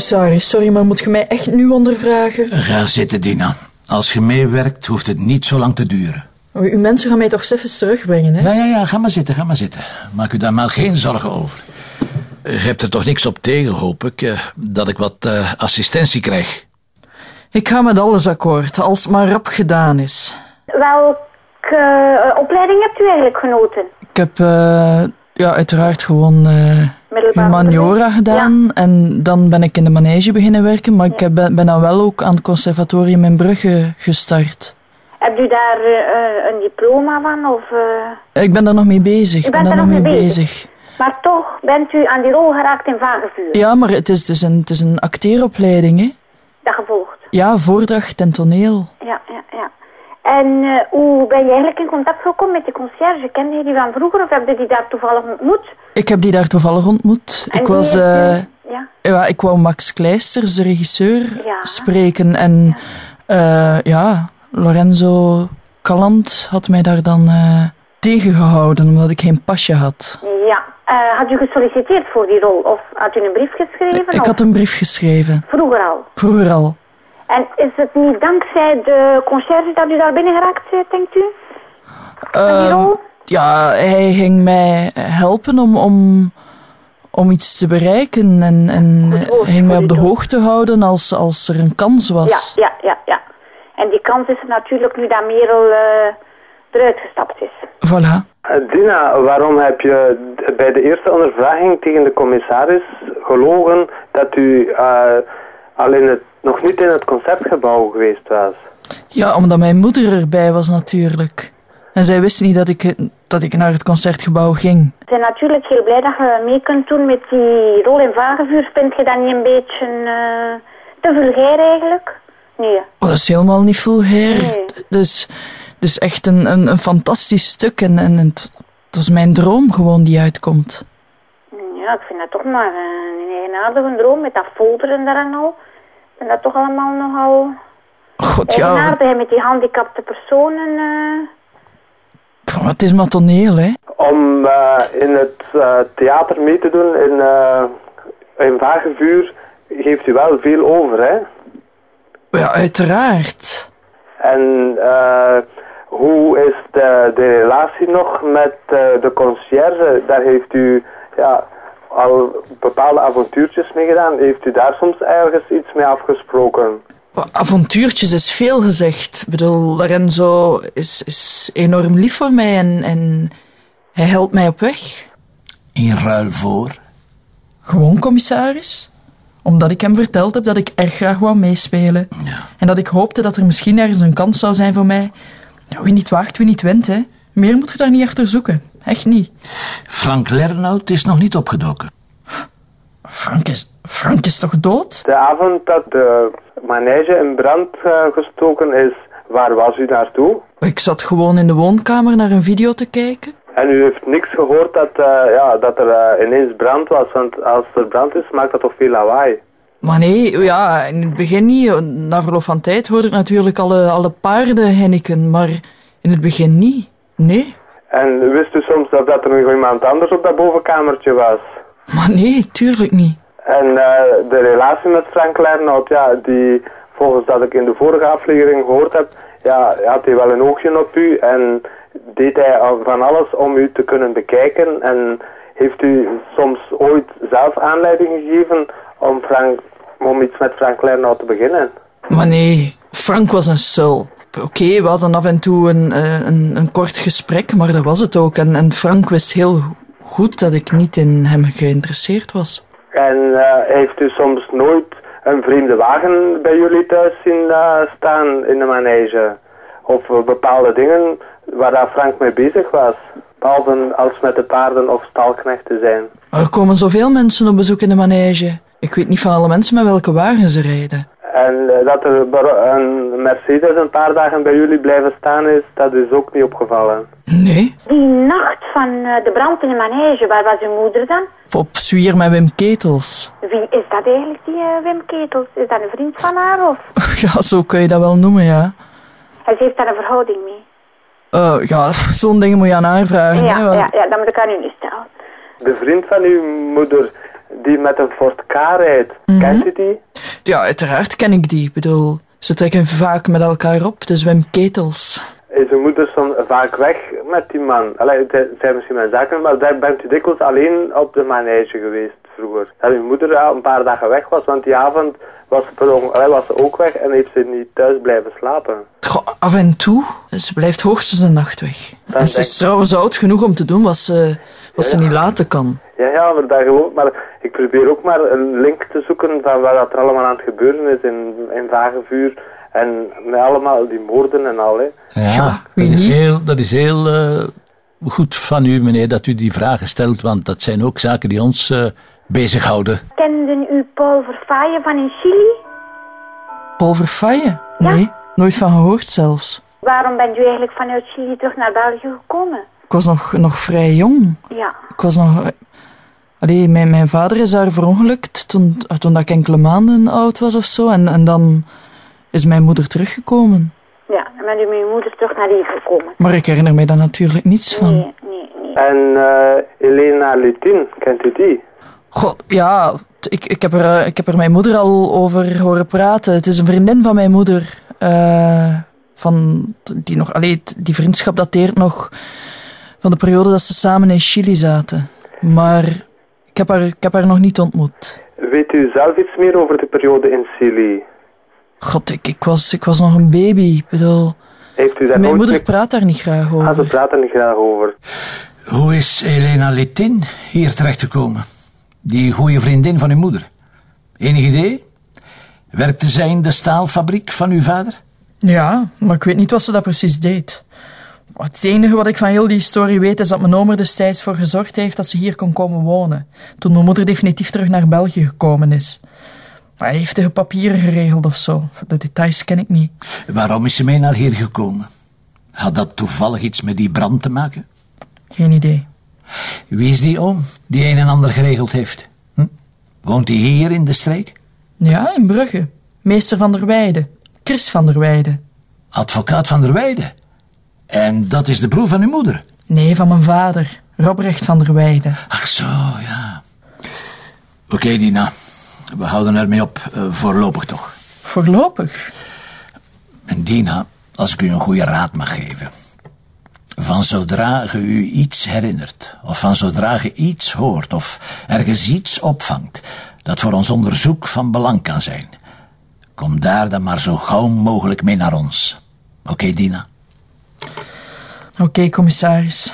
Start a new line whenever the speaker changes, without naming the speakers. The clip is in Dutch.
Commissaris, sorry, maar moet je mij echt nu ondervragen?
Ga zitten, Dina. Als je meewerkt, hoeft het niet zo lang te duren.
Oh, uw mensen gaan mij toch even terugbrengen, hè?
Ja, ja, ja, ga maar zitten, ga maar zitten. Maak u daar maar geen zorgen over. Je hebt er toch niks op tegen, hoop ik, eh, dat ik wat eh, assistentie krijg.
Ik ga met alles akkoord, als het maar rap gedaan is.
Welke eh, opleiding hebt u eigenlijk genoten?
Ik heb eh, ja, uiteraard gewoon eh humaniora
onderwijs?
gedaan en dan ben ik in de manege beginnen werken, maar ik heb, ben dan wel ook aan het conservatorium in Brugge gestart.
Hebt u daar eh, eh, een diploma van? Of, eh,
Ik ben daar nog mee bezig. Ik ben daar nog mee
nog mee
bezig.
Maar toch bent u aan die rol geraakt in Vagevuur.
Ja, maar het is dus een, het is een acteeropleiding, hè?
Dat gevolgd.
Ja, voordracht en toneel.
Ja, ja, ja. En eh, hoe ben je eigenlijk in contact gekomen met die conciërge? Kende je die van vroeger of heb je die daar toevallig ontmoet?
Ik heb die daar toevallig ontmoet.
En
Ik was... eh,
ja.
ja, ik wou Max Kleisters, de regisseur,
Ja.
spreken. En ja. ja, Lorenzo Callant had mij daar dan eh, tegengehouden, omdat ik geen pasje had.
Ja. Eh, had u gesolliciteerd voor die rol of had u een brief geschreven?
Ik
of
had een brief geschreven,
Vroeger al.
vroeger al.
En is het niet dankzij de conciërge dat u daar binnen geraakt bent, denkt u? Rol?
ja, hij ging mij helpen om, om, om iets te bereiken en, en ging mij op de hoogte houden als, als er een kans was.
Ja, ja, ja, ja. En die kans is er natuurlijk nu dat Merel eh, eruit gestapt is.
Voilà.
Dina, waarom heb je bij de eerste ondervraging tegen de commissaris gelogen dat u eh, al in het, nog niet in het concertgebouw geweest was?
Ja, omdat mijn moeder erbij was natuurlijk. En zij wist niet dat ik, dat ik naar het concertgebouw ging.
Ik ben natuurlijk heel blij dat je mee kunt doen met die rol in Vagevuur. Vind je dat niet een beetje eh, te vulgair eigenlijk? Nee.
Oh, dat is helemaal niet vulgair.
Nee.
Dus, dus echt een, een, een fantastisch stuk. En, en het, het was mijn droom gewoon die uitkomt.
Ja, ik vind dat toch maar een eigenaardige droom met dat folder en daar en al. Vind dat toch allemaal nogal
God, ja.
eigenaardig. En met die gehandicapte personen. eh.
Goh, Het is maar toneel, hè.
Om eh, in het eh, theater mee te doen in, eh in Vagevuur geeft u wel veel over, hè?
Ja, uiteraard.
En eh, hoe is de, de relatie nog met eh, de conciërge? Daar heeft u ja, al bepaalde avontuurtjes mee gedaan. Heeft u daar soms ergens iets mee afgesproken?
Avontuurtjes is veel gezegd. Ik bedoel, Lorenzo is, is enorm lief voor mij en, en hij helpt mij op weg.
In ruil voor.
Gewoon, commissaris. Omdat ik hem verteld heb dat ik erg graag wou meespelen.
Ja.
En dat ik hoopte dat er misschien ergens een kans zou zijn voor mij. Wie niet waagt, wie niet wint, hè. Meer moet je daar niet achter zoeken. Echt niet.
Frank Lernout is nog niet opgedoken.
Frank is, Frank is toch dood?
De avond dat de manege in brand eh, gestoken is, waar was u naartoe?
Ik zat gewoon in de woonkamer naar een video te kijken.
En u heeft niks gehoord dat, eh, ja, dat er eh, ineens brand was, want als er brand is, maakt dat toch veel lawaai?
Maar nee, ja, in het begin niet. Na verloop van tijd hoorde ik natuurlijk alle, alle paarden hinniken, maar in het begin niet. Nee.
En wist u soms dat, dat er nog iemand anders op dat bovenkamertje was?
Maar nee, tuurlijk niet.
En eh, de relatie met Frank Lernout, ja, die volgens dat ik in de vorige aflevering gehoord heb, ja, had hij wel een oogje op u en deed hij van alles om u te kunnen bekijken. En heeft u soms ooit zelf aanleiding gegeven om, Frank, om iets met Frank Lernout te beginnen?
Maar nee, Frank was een sul. Oké, we hadden af en toe een, eh, een, een kort gesprek, maar dat was het ook. En, en Frank wist heel goed dat ik niet in hem geïnteresseerd was.
En eh, heeft u soms nooit een vreemde wagen bij jullie thuis zien eh, staan in de manege? Of bepaalde dingen waar daar Frank mee bezig was? Behalve als met de paarden of stalknechten zijn.
Er komen zoveel mensen op bezoek in de manege. Ik weet niet van alle mensen met welke wagen ze rijden.
En eh, dat er een Mercedes een paar dagen bij jullie blijven staan is, dat is ook niet opgevallen.
Nee,
Die nacht van eh, de brand in de manege, waar was uw moeder dan?
op zwier met Wim Ketels.
Wie is dat eigenlijk, die eh, Wim Ketels? Is dat een vriend van haar of?
Ja, zo kun je dat wel noemen, ja.
Hij heeft daar een verhouding mee.
Eh, ja, zo'n dingen moet je aan haar vragen.
Ja,
hè, want-
ja, ja, dat moet ik aan u nu stellen.
De vriend van uw moeder, die met een Ford K rijdt. Kent u die?
Ja, uiteraard ken ik die. Ik bedoel, ze trekken vaak met elkaar op, de zwemketels.
Is uw moeder soms vaak weg met die man? Allee, zij zijn misschien mijn zaken, maar daar bent u dikwijls alleen op de manege geweest vroeger. Dat uw moeder al een paar dagen weg was, want die avond was ze, allee, was ze ook weg en heeft ze niet thuis blijven slapen.
Goh, af en toe. Ze blijft hoogstens een nacht weg. En ze is trouwens oud genoeg om te doen wat ze, wat ze niet laten kan.
Ja, ja, maar, dat gewoon, maar ik probeer ook maar een link te zoeken van wat dat er allemaal aan het gebeuren is in, in Vagevuur. En met allemaal die moorden en al. Hè.
Ja, dat is heel, dat is heel eh, goed van u, meneer, dat u die vragen stelt, want dat zijn ook zaken die ons eh, bezighouden.
Kenden u Paul Verfaaien van in Chili?
Paul Verfaye? Nee, nooit van gehoord zelfs.
Waarom bent u eigenlijk vanuit Chili terug naar België gekomen?
Ik was nog, nog vrij jong.
Ja.
Ik was nog... Allee, mijn, mijn vader is daar verongelukt toen, toen dat ik enkele maanden oud was of zo. En, en dan is mijn moeder teruggekomen.
Ja, en u met uw moeder terug naar hier gekomen?
Maar ik herinner mij daar natuurlijk niets van.
Nee, nee, nee.
En eh Elena Lutin, kent u die?
God, ja, ik, ik, heb er, eh, ik heb er mijn moeder al over horen praten. Het is een vriendin van mijn moeder. eh, van die, nog, allee, die vriendschap dateert nog van de periode dat ze samen in Chili zaten. Maar heb haar, ik heb haar nog niet ontmoet.
Weet u zelf iets meer over de periode in Chili?
God, ik, ik, was, ik was nog een baby. Ik bedoel,
Heeft u daar
mijn
nooit
moeder
mee-
praat daar niet graag
Ah, ze
over.
praten er niet graag over.
Hoe is Elena Litin hier terechtgekomen? Die goede vriendin van uw moeder. Enig idee? Werkte zij in de staalfabriek van uw vader?
Ja, maar ik weet niet wat ze dat precies deed. Het enige wat ik van heel die historie weet is dat mijn oom er destijds voor gezorgd heeft dat ze hier kon komen wonen. Toen mijn moeder definitief terug naar België gekomen is. Hij heeft de papieren geregeld of zo. De details ken ik niet.
Waarom is ze mee naar hier gekomen? Had dat toevallig iets met die brand te maken?
Geen idee.
Wie is die oom die een en ander geregeld heeft? Hm? Woont hij hier in de streek?
Ja, in Brugge. Meester van der Weijden. Chris van der Weijden.
Advocaat van der Weijden. En dat is de broer van uw moeder?
Nee, van mijn vader. Robrecht van der Weijden.
Ach zo, ja. Oké, Dina. We houden ermee op, eh, voorlopig toch.
Voorlopig.
En Dina, als ik u een goede raad mag geven. Van zodra je u iets herinnert, of van zodra je iets hoort, of ergens iets opvangt, dat voor ons onderzoek van belang kan zijn, kom daar dan maar zo gauw mogelijk mee naar ons. Oké, Dina?
Oké, commissaris.